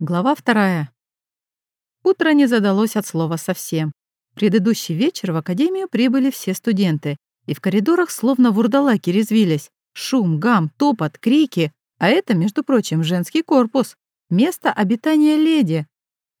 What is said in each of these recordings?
Глава вторая. Утро не задалось от слова совсем. Предыдущий вечер в академию прибыли все студенты, и в коридорах словно вурдалаки резвились. Шум, гам, топот, крики. А это, между прочим, женский корпус. Место обитания леди.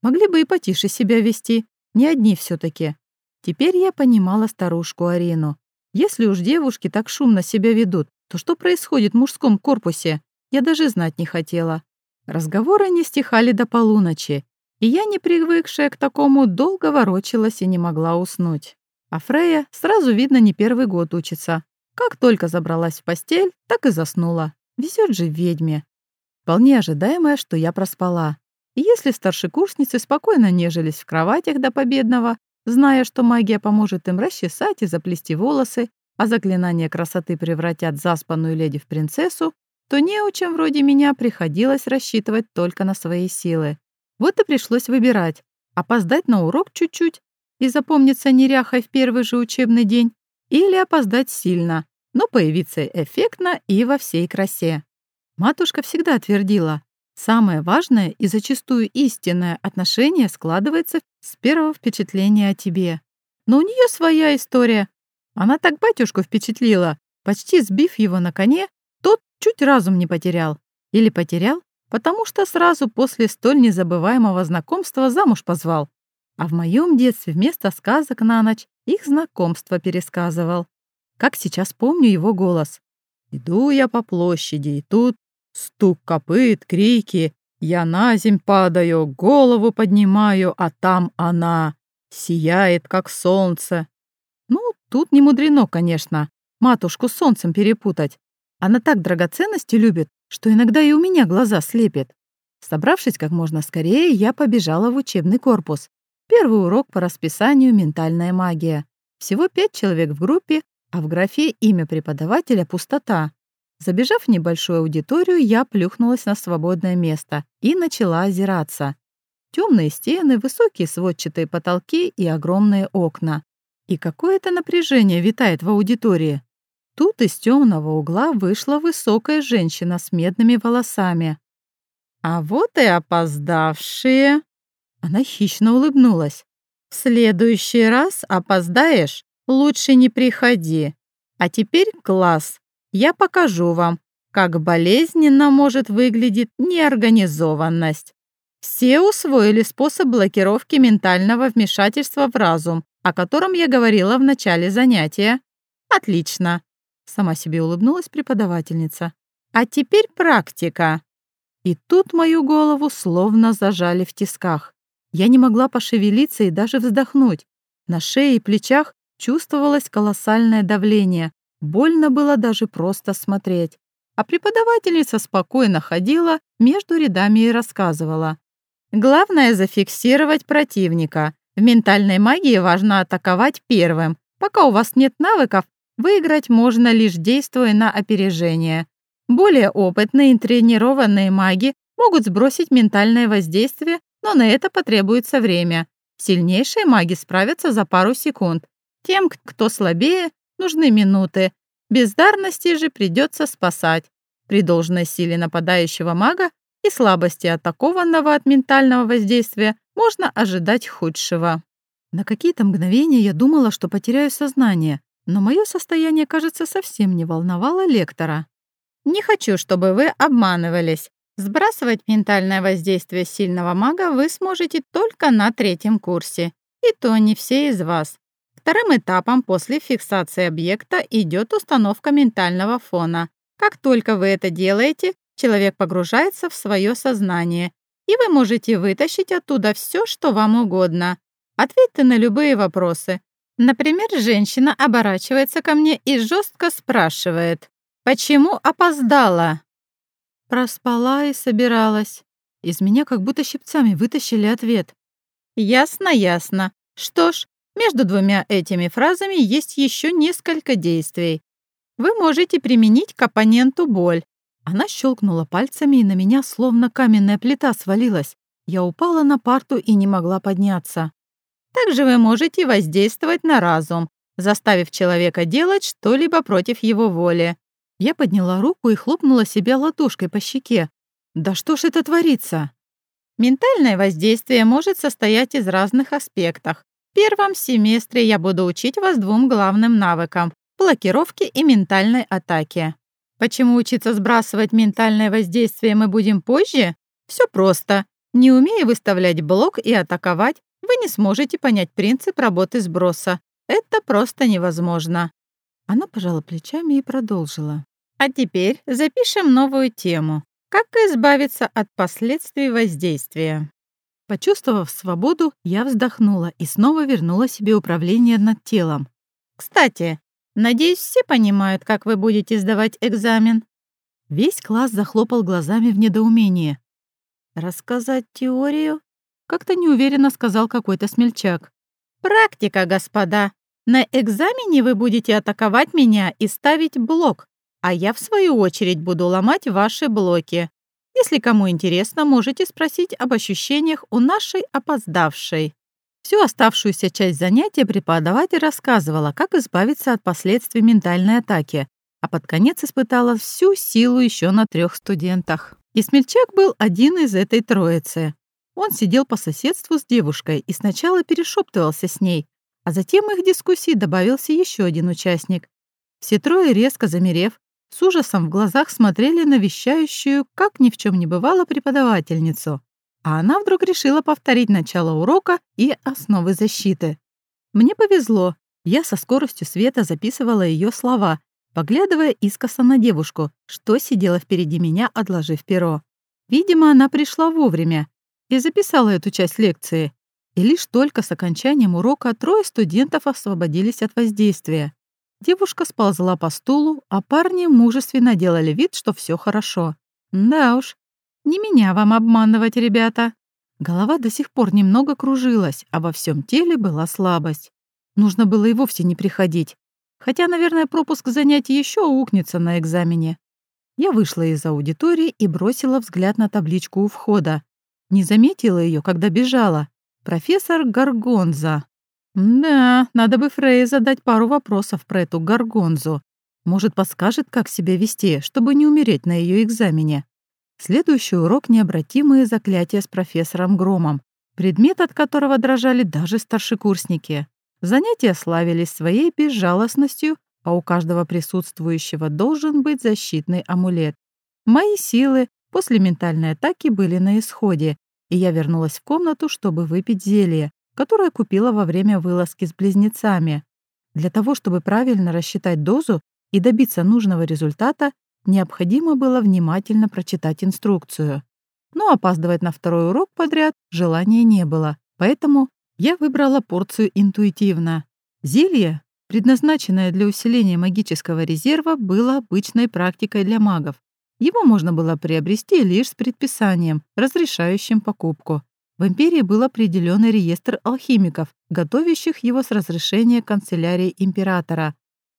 Могли бы и потише себя вести. Не одни все таки Теперь я понимала старушку Арину. Если уж девушки так шумно себя ведут, то что происходит в мужском корпусе? Я даже знать не хотела. Разговоры не стихали до полуночи, и я, не привыкшая к такому, долго ворочалась и не могла уснуть. А Фрея, сразу видно, не первый год учится. Как только забралась в постель, так и заснула. Везет же ведьме. Вполне ожидаемое, что я проспала. И если старшекурсницы спокойно нежились в кроватях до победного, зная, что магия поможет им расчесать и заплести волосы, а заклинания красоты превратят заспанную леди в принцессу, то неучам вроде меня приходилось рассчитывать только на свои силы. Вот и пришлось выбирать, опоздать на урок чуть-чуть и запомниться неряхой в первый же учебный день, или опоздать сильно, но появиться эффектно и во всей красе. Матушка всегда твердила, самое важное и зачастую истинное отношение складывается с первого впечатления о тебе. Но у нее своя история. Она так батюшку впечатлила, почти сбив его на коне, чуть разум не потерял. Или потерял, потому что сразу после столь незабываемого знакомства замуж позвал. А в моем детстве вместо сказок на ночь их знакомство пересказывал. Как сейчас помню его голос. «Иду я по площади, и тут стук копыт, крики. Я на земь падаю, голову поднимаю, а там она. Сияет, как солнце». Ну, тут не мудрено, конечно, матушку с солнцем перепутать. Она так драгоценности любит, что иногда и у меня глаза слепит. Собравшись как можно скорее, я побежала в учебный корпус. Первый урок по расписанию «Ментальная магия». Всего пять человек в группе, а в графе «Имя преподавателя» пустота. Забежав в небольшую аудиторию, я плюхнулась на свободное место и начала озираться. Темные стены, высокие сводчатые потолки и огромные окна. И какое-то напряжение витает в аудитории. Тут из темного угла вышла высокая женщина с медными волосами. «А вот и опоздавшие!» Она хищно улыбнулась. «В следующий раз опоздаешь, лучше не приходи. А теперь класс. Я покажу вам, как болезненно может выглядеть неорганизованность. Все усвоили способ блокировки ментального вмешательства в разум, о котором я говорила в начале занятия. Отлично. Сама себе улыбнулась преподавательница. А теперь практика. И тут мою голову словно зажали в тисках. Я не могла пошевелиться и даже вздохнуть. На шее и плечах чувствовалось колоссальное давление. Больно было даже просто смотреть. А преподавательница спокойно ходила между рядами и рассказывала. Главное — зафиксировать противника. В ментальной магии важно атаковать первым. Пока у вас нет навыков, Выиграть можно лишь действуя на опережение. Более опытные и тренированные маги могут сбросить ментальное воздействие, но на это потребуется время. Сильнейшие маги справятся за пару секунд. Тем, кто слабее, нужны минуты. Бездарности же придется спасать. При должной силе нападающего мага и слабости атакованного от ментального воздействия можно ожидать худшего. На какие-то мгновения я думала, что потеряю сознание, но мое состояние, кажется, совсем не волновало лектора. «Не хочу, чтобы вы обманывались. Сбрасывать ментальное воздействие сильного мага вы сможете только на третьем курсе. И то не все из вас. Вторым этапом после фиксации объекта идет установка ментального фона. Как только вы это делаете, человек погружается в свое сознание, и вы можете вытащить оттуда все, что вам угодно. Ответьте на любые вопросы, Например, женщина оборачивается ко мне и жестко спрашивает, «Почему опоздала?» Проспала и собиралась. Из меня как будто щипцами вытащили ответ. «Ясно, ясно. Что ж, между двумя этими фразами есть еще несколько действий. Вы можете применить к оппоненту боль». Она щелкнула пальцами, и на меня словно каменная плита свалилась. Я упала на парту и не могла подняться. Также вы можете воздействовать на разум, заставив человека делать что-либо против его воли. Я подняла руку и хлопнула себя ладошкой по щеке. Да что ж это творится? Ментальное воздействие может состоять из разных аспектов. В первом семестре я буду учить вас двум главным навыкам – блокировке и ментальной атаке. Почему учиться сбрасывать ментальное воздействие мы будем позже? Все просто. Не умея выставлять блок и атаковать, вы не сможете понять принцип работы сброса. Это просто невозможно. Она пожала плечами и продолжила. А теперь запишем новую тему. Как избавиться от последствий воздействия? Почувствовав свободу, я вздохнула и снова вернула себе управление над телом. Кстати, надеюсь, все понимают, как вы будете сдавать экзамен. Весь класс захлопал глазами в недоумении. Рассказать теорию? Как-то неуверенно сказал какой-то смельчак. «Практика, господа. На экзамене вы будете атаковать меня и ставить блок, а я, в свою очередь, буду ломать ваши блоки. Если кому интересно, можете спросить об ощущениях у нашей опоздавшей». Всю оставшуюся часть занятия преподаватель рассказывала, как избавиться от последствий ментальной атаки, а под конец испытала всю силу еще на трех студентах. И смельчак был один из этой троицы. Он сидел по соседству с девушкой и сначала перешептывался с ней, а затем их дискуссии добавился еще один участник. Все трое, резко замерев, с ужасом в глазах смотрели на вещающую, как ни в чем не бывало, преподавательницу. А она вдруг решила повторить начало урока и основы защиты. Мне повезло. Я со скоростью света записывала ее слова, поглядывая искоса на девушку, что сидела впереди меня, отложив перо. Видимо, она пришла вовремя, и записала эту часть лекции. И лишь только с окончанием урока трое студентов освободились от воздействия. Девушка сползла по стулу, а парни мужественно делали вид, что все хорошо. Да уж, не меня вам обманывать, ребята. Голова до сих пор немного кружилась, а во всем теле была слабость. Нужно было и вовсе не приходить. Хотя, наверное, пропуск занятий еще укнется на экзамене. Я вышла из аудитории и бросила взгляд на табличку у входа. Не заметила ее, когда бежала. Профессор Гаргонза. Да, надо бы Фрей задать пару вопросов про эту Гаргонзу. Может, подскажет, как себя вести, чтобы не умереть на ее экзамене. Следующий урок — необратимые заклятия с профессором Громом, предмет от которого дрожали даже старшекурсники. Занятия славились своей безжалостностью, а у каждого присутствующего должен быть защитный амулет. Мои силы После ментальной атаки были на исходе, и я вернулась в комнату, чтобы выпить зелье, которое купила во время вылазки с близнецами. Для того, чтобы правильно рассчитать дозу и добиться нужного результата, необходимо было внимательно прочитать инструкцию. Но опаздывать на второй урок подряд желания не было, поэтому я выбрала порцию интуитивно. Зелье, предназначенное для усиления магического резерва, было обычной практикой для магов. Его можно было приобрести лишь с предписанием, разрешающим покупку. В империи был определенный реестр алхимиков, готовящих его с разрешения канцелярии императора.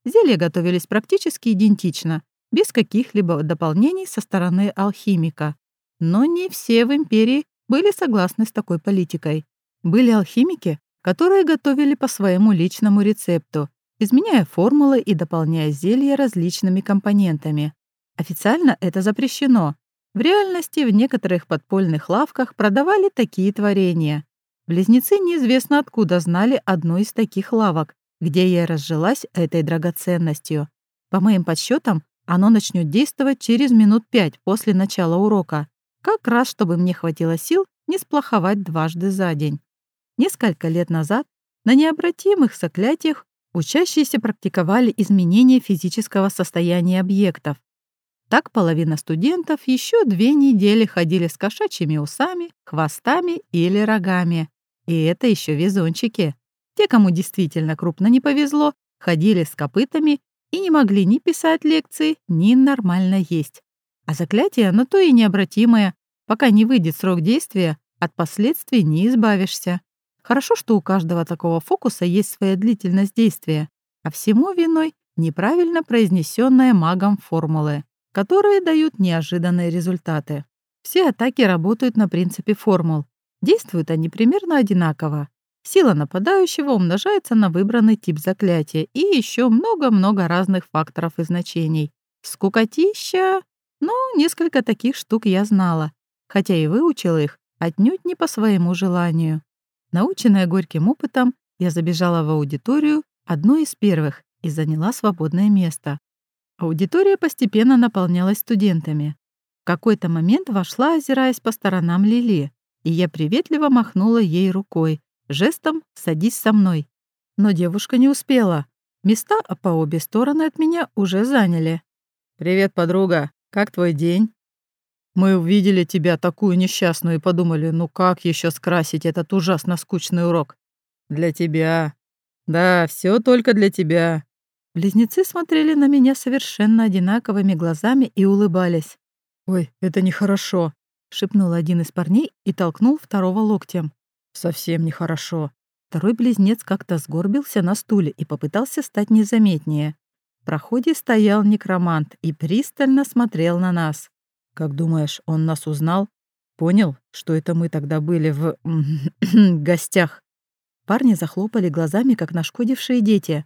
Зелья готовились практически идентично, без каких-либо дополнений со стороны алхимика. Но не все в империи были согласны с такой политикой. Были алхимики, которые готовили по своему личному рецепту, изменяя формулы и дополняя зелья различными компонентами. Официально это запрещено. В реальности в некоторых подпольных лавках продавали такие творения. Близнецы неизвестно откуда знали одну из таких лавок, где я разжилась этой драгоценностью. По моим подсчетам, оно начнет действовать через минут пять после начала урока, как раз чтобы мне хватило сил не сплоховать дважды за день. Несколько лет назад на необратимых заклятиях учащиеся практиковали изменение физического состояния объектов. Так половина студентов еще две недели ходили с кошачьими усами, хвостами или рогами. И это еще везунчики. Те, кому действительно крупно не повезло, ходили с копытами и не могли ни писать лекции, ни нормально есть. А заклятие, оно то и необратимое. Пока не выйдет срок действия, от последствий не избавишься. Хорошо, что у каждого такого фокуса есть своя длительность действия, а всему виной неправильно произнесенная магом формулы которые дают неожиданные результаты. Все атаки работают на принципе формул. Действуют они примерно одинаково. Сила нападающего умножается на выбранный тип заклятия и еще много-много разных факторов и значений. Скукотища... Ну, несколько таких штук я знала, хотя и выучила их отнюдь не по своему желанию. Наученная горьким опытом, я забежала в аудиторию, одной из первых, и заняла свободное место. Аудитория постепенно наполнялась студентами. В какой-то момент вошла, озираясь по сторонам Лили, и я приветливо махнула ей рукой, жестом «садись со мной». Но девушка не успела. Места по обе стороны от меня уже заняли. «Привет, подруга. Как твой день?» «Мы увидели тебя такую несчастную и подумали, ну как еще скрасить этот ужасно скучный урок?» «Для тебя. Да, все только для тебя». Близнецы смотрели на меня совершенно одинаковыми глазами и улыбались. «Ой, это нехорошо», — шепнул один из парней и толкнул второго локтем. «Совсем нехорошо». Второй близнец как-то сгорбился на стуле и попытался стать незаметнее. В проходе стоял некромант и пристально смотрел на нас. «Как думаешь, он нас узнал? Понял, что это мы тогда были в... гостях?» Парни захлопали глазами, как нашкодившие дети.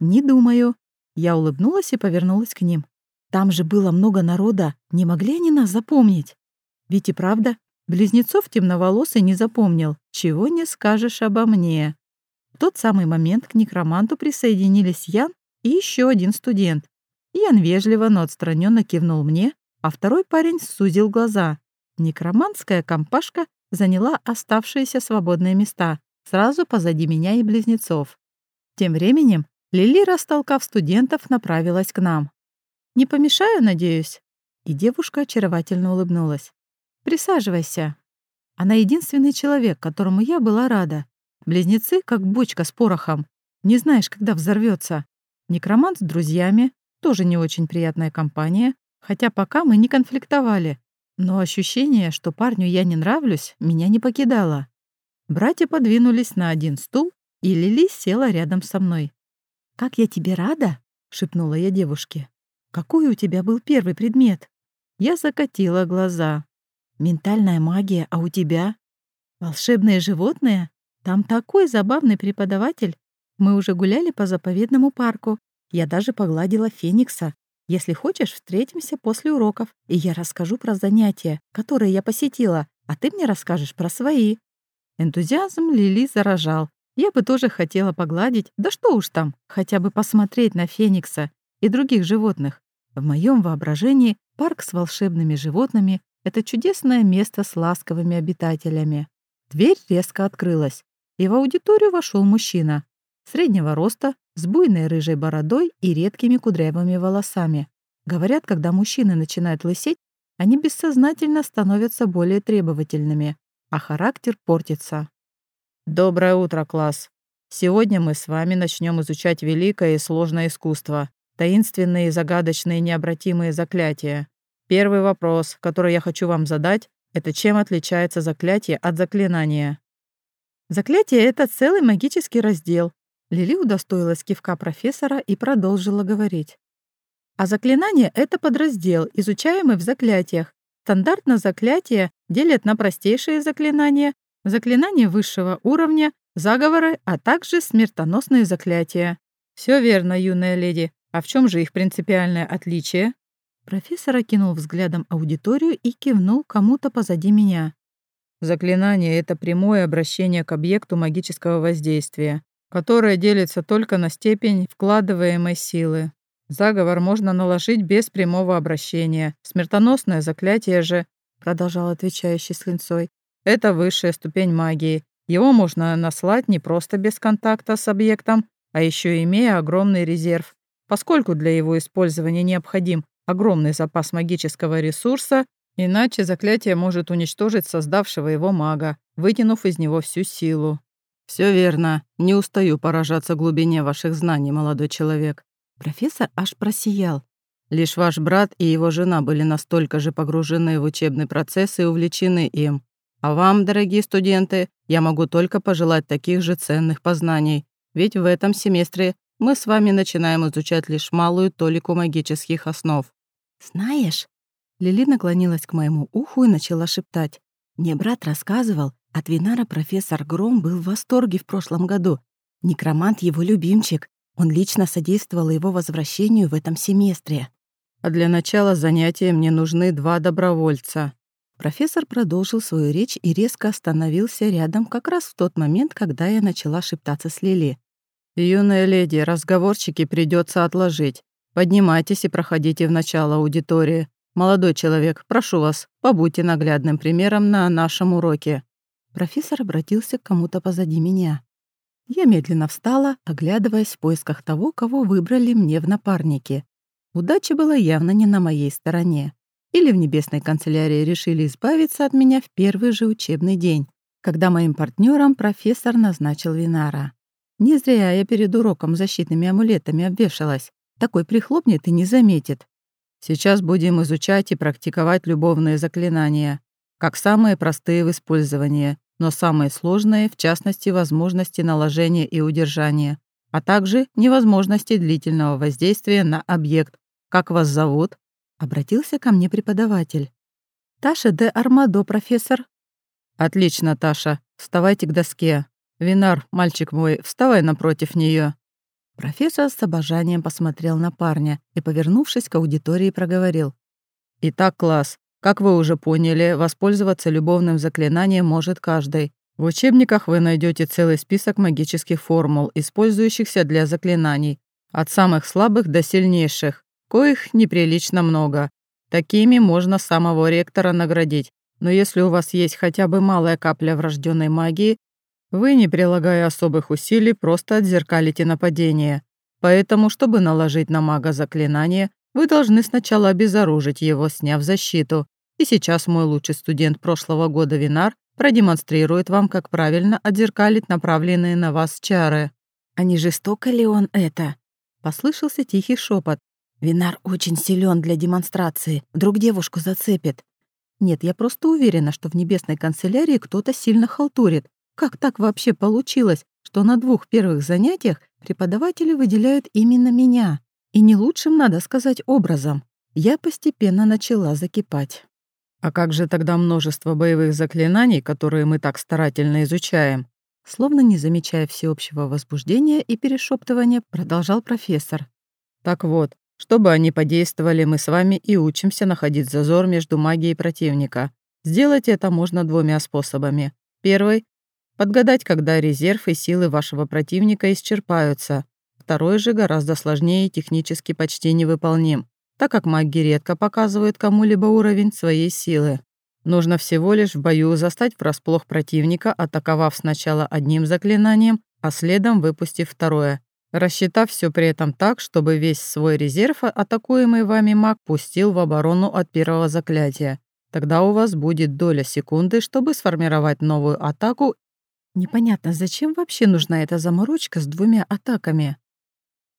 «Не думаю». Я улыбнулась и повернулась к ним. «Там же было много народа. Не могли они нас запомнить?» Ведь и правда, близнецов темноволосый не запомнил. Чего не скажешь обо мне. В тот самый момент к некроманту присоединились Ян и еще один студент. Ян вежливо, но отстраненно кивнул мне, а второй парень сузил глаза. Некроманская компашка заняла оставшиеся свободные места, сразу позади меня и близнецов. Тем временем Лили, растолкав студентов, направилась к нам. «Не помешаю, надеюсь?» И девушка очаровательно улыбнулась. Присаживайся. Она единственный человек, которому я была рада. Близнецы, как бочка с порохом. Не знаешь, когда взорвется. Некромант с друзьями, тоже не очень приятная компания, хотя пока мы не конфликтовали. Но ощущение, что парню я не нравлюсь, меня не покидало. Братья подвинулись на один стул, и Лили села рядом со мной. «Как я тебе рада!» — шепнула я девушке. «Какой у тебя был первый предмет?» Я закатила глаза. Ментальная магия, а у тебя? Волшебные животные? Там такой забавный преподаватель. Мы уже гуляли по заповедному парку. Я даже погладила Феникса. Если хочешь, встретимся после уроков, и я расскажу про занятия, которые я посетила, а ты мне расскажешь про свои». Энтузиазм Лили заражал. Я бы тоже хотела погладить, да что уж там, хотя бы посмотреть на Феникса и других животных. В моем воображении парк с волшебными животными это чудесное место с ласковыми обитателями. Дверь резко открылась, и в аудиторию вошел мужчина. Среднего роста, с буйной рыжей бородой и редкими кудрявыми волосами. Говорят, когда мужчины начинают лысеть, они бессознательно становятся более требовательными, а характер портится. «Доброе утро, класс! Сегодня мы с вами начнем изучать великое и сложное искусство, таинственные, загадочные, необратимые заклятия. Первый вопрос, который я хочу вам задать, это чем отличается заклятие от заклинания? Заклятие — это целый магический раздел. Лили удостоилась кивка профессора и продолжила говорить. А заклинание — это подраздел, изучаемый в заклятиях. Стандартно заклятия делят на простейшие заклинания, заклинания высшего уровня, заговоры, а также смертоносные заклятия. Все верно, юная леди. А в чем же их принципиальное отличие? Профессор окинул взглядом аудиторию и кивнул кому-то позади меня. Заклинание — это прямое обращение к объекту магического воздействия, которое делится только на степень вкладываемой силы. Заговор можно наложить без прямого обращения. Смертоносное заклятие же, продолжал отвечающий с линцой, это высшая ступень магии. Его можно наслать не просто без контакта с объектом, а еще имея огромный резерв, поскольку для его использования необходим огромный запас магического ресурса, иначе заклятие может уничтожить создавшего его мага, вытянув из него всю силу. Все верно. Не устаю поражаться глубине ваших знаний, молодой человек. Профессор аж просиял. Лишь ваш брат и его жена были настолько же погружены в учебный процесс и увлечены им. А вам, дорогие студенты, я могу только пожелать таких же ценных познаний, ведь в этом семестре мы с вами начинаем изучать лишь малую толику магических основ. «Знаешь...» Лили наклонилась к моему уху и начала шептать. «Мне брат рассказывал, от Винара профессор Гром был в восторге в прошлом году. Некромант его любимчик. Он лично содействовал его возвращению в этом семестре. А для начала занятия мне нужны два добровольца. Профессор продолжил свою речь и резко остановился рядом как раз в тот момент, когда я начала шептаться с Лили. «Юная леди, разговорчики придется отложить. Поднимайтесь и проходите в начало аудитории. Молодой человек, прошу вас, побудьте наглядным примером на нашем уроке». Профессор обратился к кому-то позади меня. Я медленно встала, оглядываясь в поисках того, кого выбрали мне в напарнике. Удача была явно не на моей стороне. Или в небесной канцелярии решили избавиться от меня в первый же учебный день, когда моим партнером профессор назначил Винара. Не зря я перед уроком защитными амулетами обвешалась. Такой прихлопнет и не заметит. Сейчас будем изучать и практиковать любовные заклинания, как самые простые в использовании, но самые сложные, в частности, возможности наложения и удержания, а также невозможности длительного воздействия на объект. Как вас зовут? Обратился ко мне преподаватель. «Таша де Армадо, профессор». «Отлично, Таша. Вставайте к доске. Винар, мальчик мой, вставай напротив нее. Профессор с обожанием посмотрел на парня и, повернувшись к аудитории, проговорил. «Итак, класс, как вы уже поняли, воспользоваться любовным заклинанием может каждый. В учебниках вы найдете целый список магических формул, использующихся для заклинаний, от самых слабых до сильнейших коих неприлично много. Такими можно самого ректора наградить. Но если у вас есть хотя бы малая капля врожденной магии, вы, не прилагая особых усилий, просто отзеркалите нападение. Поэтому, чтобы наложить на мага заклинание, вы должны сначала обезоружить его, сняв защиту. И сейчас мой лучший студент прошлого года Винар продемонстрирует вам, как правильно отзеркалить направленные на вас чары. «А не жестоко ли он это?» Послышался тихий шепот. Винар очень силен для демонстрации. Вдруг девушку зацепит. Нет, я просто уверена, что в небесной канцелярии кто-то сильно халтурит. Как так вообще получилось, что на двух первых занятиях преподаватели выделяют именно меня? И не лучшим, надо сказать, образом. Я постепенно начала закипать. «А как же тогда множество боевых заклинаний, которые мы так старательно изучаем?» Словно не замечая всеобщего возбуждения и перешептывания, продолжал профессор. «Так вот, чтобы они подействовали, мы с вами и учимся находить зазор между магией противника. Сделать это можно двумя способами. Первый — подгадать, когда резерв и силы вашего противника исчерпаются. Второй же гораздо сложнее и технически почти невыполним, так как маги редко показывают кому-либо уровень своей силы. Нужно всего лишь в бою застать врасплох противника, атаковав сначала одним заклинанием, а следом выпустив второе рассчитав все при этом так, чтобы весь свой резерв, атакуемый вами маг, пустил в оборону от первого заклятия. Тогда у вас будет доля секунды, чтобы сформировать новую атаку. Непонятно, зачем вообще нужна эта заморочка с двумя атаками?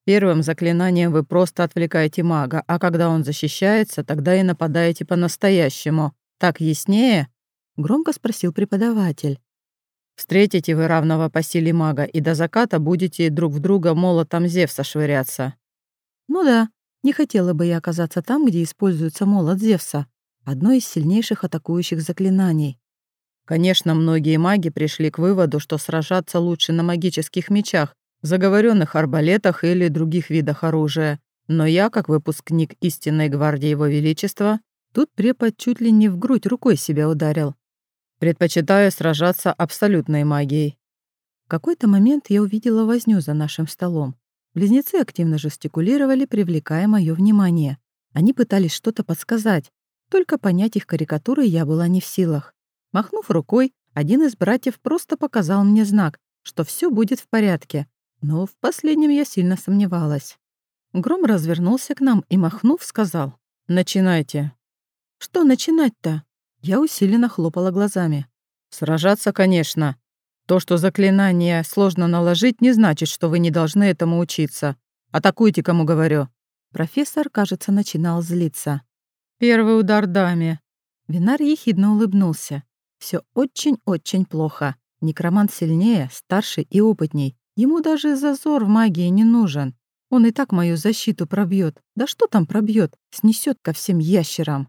Первым заклинанием вы просто отвлекаете мага, а когда он защищается, тогда и нападаете по-настоящему. Так яснее? Громко спросил преподаватель. Встретите вы равного по силе мага, и до заката будете друг в друга молотом Зевса швыряться». «Ну да, не хотела бы я оказаться там, где используется молот Зевса, одно из сильнейших атакующих заклинаний». Конечно, многие маги пришли к выводу, что сражаться лучше на магических мечах, заговоренных арбалетах или других видах оружия. Но я, как выпускник истинной гвардии Его Величества, тут препод чуть ли не в грудь рукой себя ударил. Предпочитаю сражаться абсолютной магией. В какой-то момент я увидела возню за нашим столом. Близнецы активно жестикулировали, привлекая мое внимание. Они пытались что-то подсказать, только понять их карикатуры я была не в силах. Махнув рукой, один из братьев просто показал мне знак, что все будет в порядке, но в последнем я сильно сомневалась. Гром развернулся к нам и, махнув, сказал «Начинайте». «Что начинать-то?» Я усиленно хлопала глазами. «Сражаться, конечно. То, что заклинание сложно наложить, не значит, что вы не должны этому учиться. Атакуйте, кому говорю». Профессор, кажется, начинал злиться. «Первый удар даме». Винар ехидно улыбнулся. Все очень-очень плохо. Некромант сильнее, старше и опытней. Ему даже зазор в магии не нужен. Он и так мою защиту пробьет. Да что там пробьет? Снесет ко всем ящерам.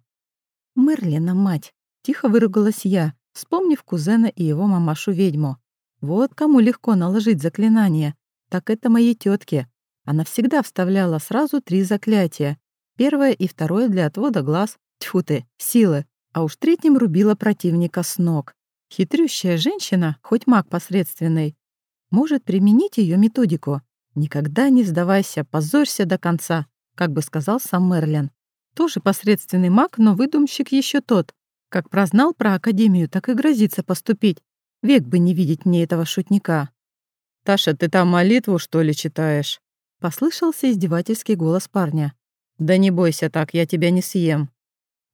Мерлина, мать. Тихо выругалась я, вспомнив кузена и его мамашу-ведьму. Вот кому легко наложить заклинание. Так это моей тетке. Она всегда вставляла сразу три заклятия. Первое и второе для отвода глаз. Тьфу ты, силы. а уж третьим рубила противника с ног. Хитрющая женщина, хоть маг посредственный, может применить ее методику. Никогда не сдавайся, позорься до конца, как бы сказал сам Мерлин. Тоже посредственный маг, но выдумщик еще тот. Как прознал про Академию, так и грозится поступить. Век бы не видеть мне этого шутника. «Таша, ты там молитву, что ли, читаешь?» Послышался издевательский голос парня. «Да не бойся так, я тебя не съем».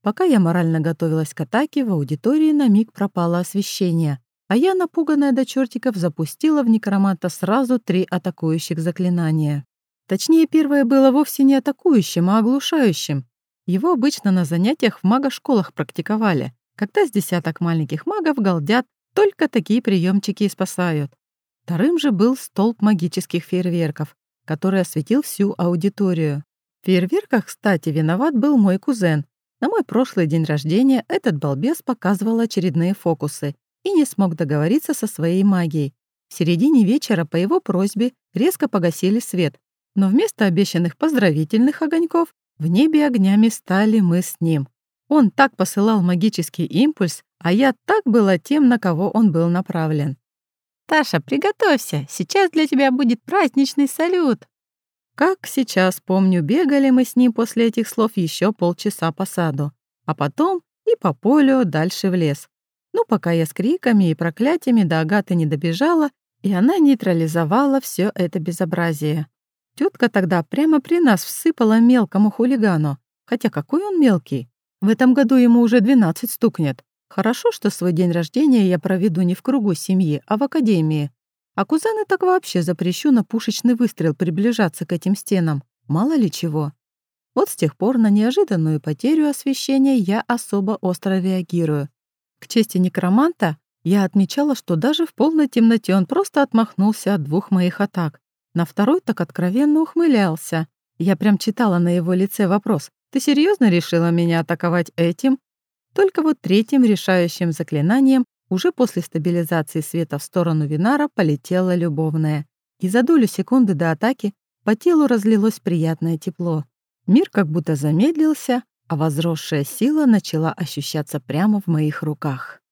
Пока я морально готовилась к атаке, в аудитории на миг пропало освещение, а я, напуганная до чертиков, запустила в некроманта сразу три атакующих заклинания. Точнее, первое было вовсе не атакующим, а оглушающим. Его обычно на занятиях в магошколах практиковали, когда с десяток маленьких магов галдят, только такие приемчики и спасают. Вторым же был столб магических фейерверков, который осветил всю аудиторию. В фейерверках, кстати, виноват был мой кузен. На мой прошлый день рождения этот балбес показывал очередные фокусы и не смог договориться со своей магией. В середине вечера по его просьбе резко погасили свет, но вместо обещанных поздравительных огоньков в небе огнями стали мы с ним. Он так посылал магический импульс, а я так была тем, на кого он был направлен. «Таша, приготовься, сейчас для тебя будет праздничный салют!» Как сейчас помню, бегали мы с ним после этих слов еще полчаса по саду, а потом и по полю дальше в лес. Ну, пока я с криками и проклятиями до Агаты не добежала, и она нейтрализовала все это безобразие. Тетка тогда прямо при нас всыпала мелкому хулигану. Хотя какой он мелкий? В этом году ему уже 12 стукнет. Хорошо, что свой день рождения я проведу не в кругу семьи, а в академии. А кузены так вообще запрещу на пушечный выстрел приближаться к этим стенам. Мало ли чего. Вот с тех пор на неожиданную потерю освещения я особо остро реагирую. К чести некроманта, я отмечала, что даже в полной темноте он просто отмахнулся от двух моих атак. На второй так откровенно ухмылялся. Я прям читала на его лице вопрос. «Ты серьезно решила меня атаковать этим?» Только вот третьим решающим заклинанием уже после стабилизации света в сторону Винара полетела любовная. И за долю секунды до атаки по телу разлилось приятное тепло. Мир как будто замедлился, а возросшая сила начала ощущаться прямо в моих руках.